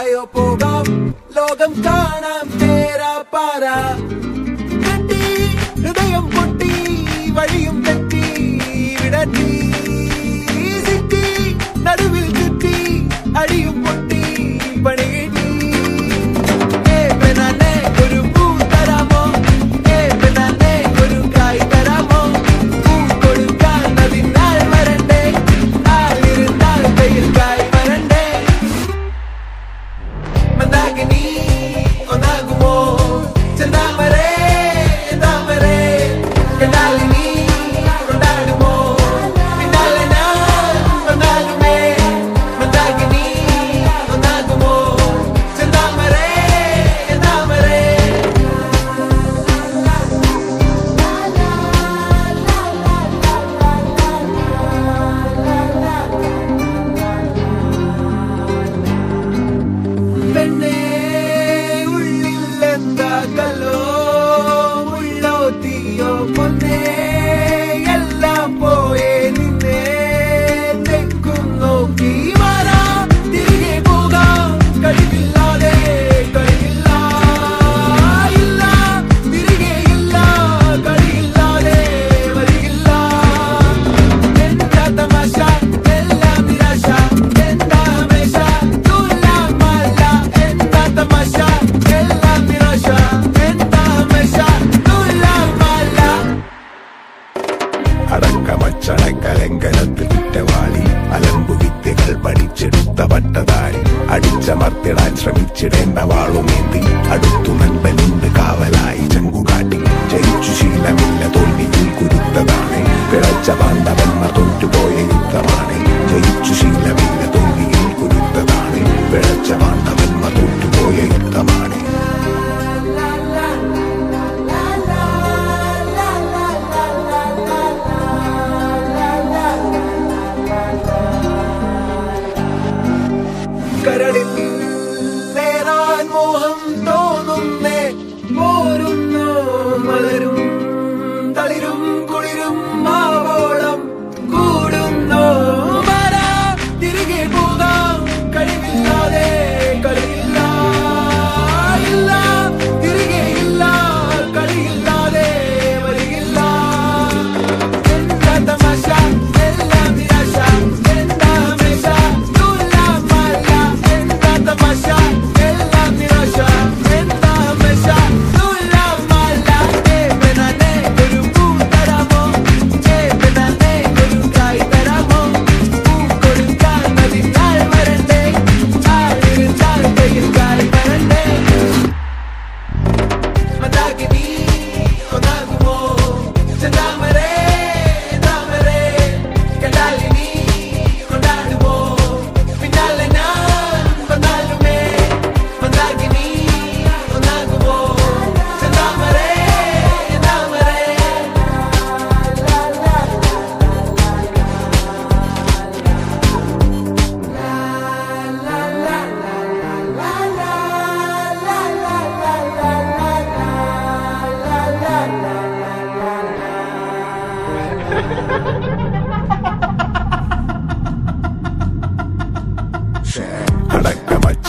tayo pugong Logam ka ng pera para പട്ടതാരി അടിച്ചമർത്തിടാൻ ശ്രമിച്ചിടേണ്ട വാളുമേന്തി അടുത്തു നൻപനുണ്ട് കാവലായി. ചങ്കുകാട്ടി ജയിച്ചു ശീലമില്ല തോൽവിയിൽ കുരുത്തതാണ്. പിഴച്ച പാണ്ഡവന്മ തൊറ്റുപോയ യുദ്ധമാണ്. ജയിച്ചു ശീലമില്ല കരളിൽ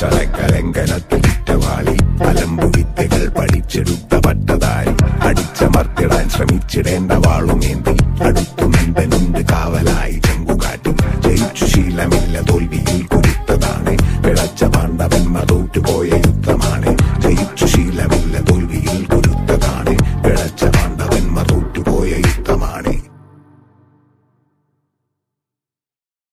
ചലക്കലങ്കനത്തിട്ടവാളി അലമ്പു വിത്തുകൾ പഠിച്ചെടുത്ത പട്ടതാരി അടിച്ചമർത്തിടാൻ ശ്രമിച്ചിടേണ്ട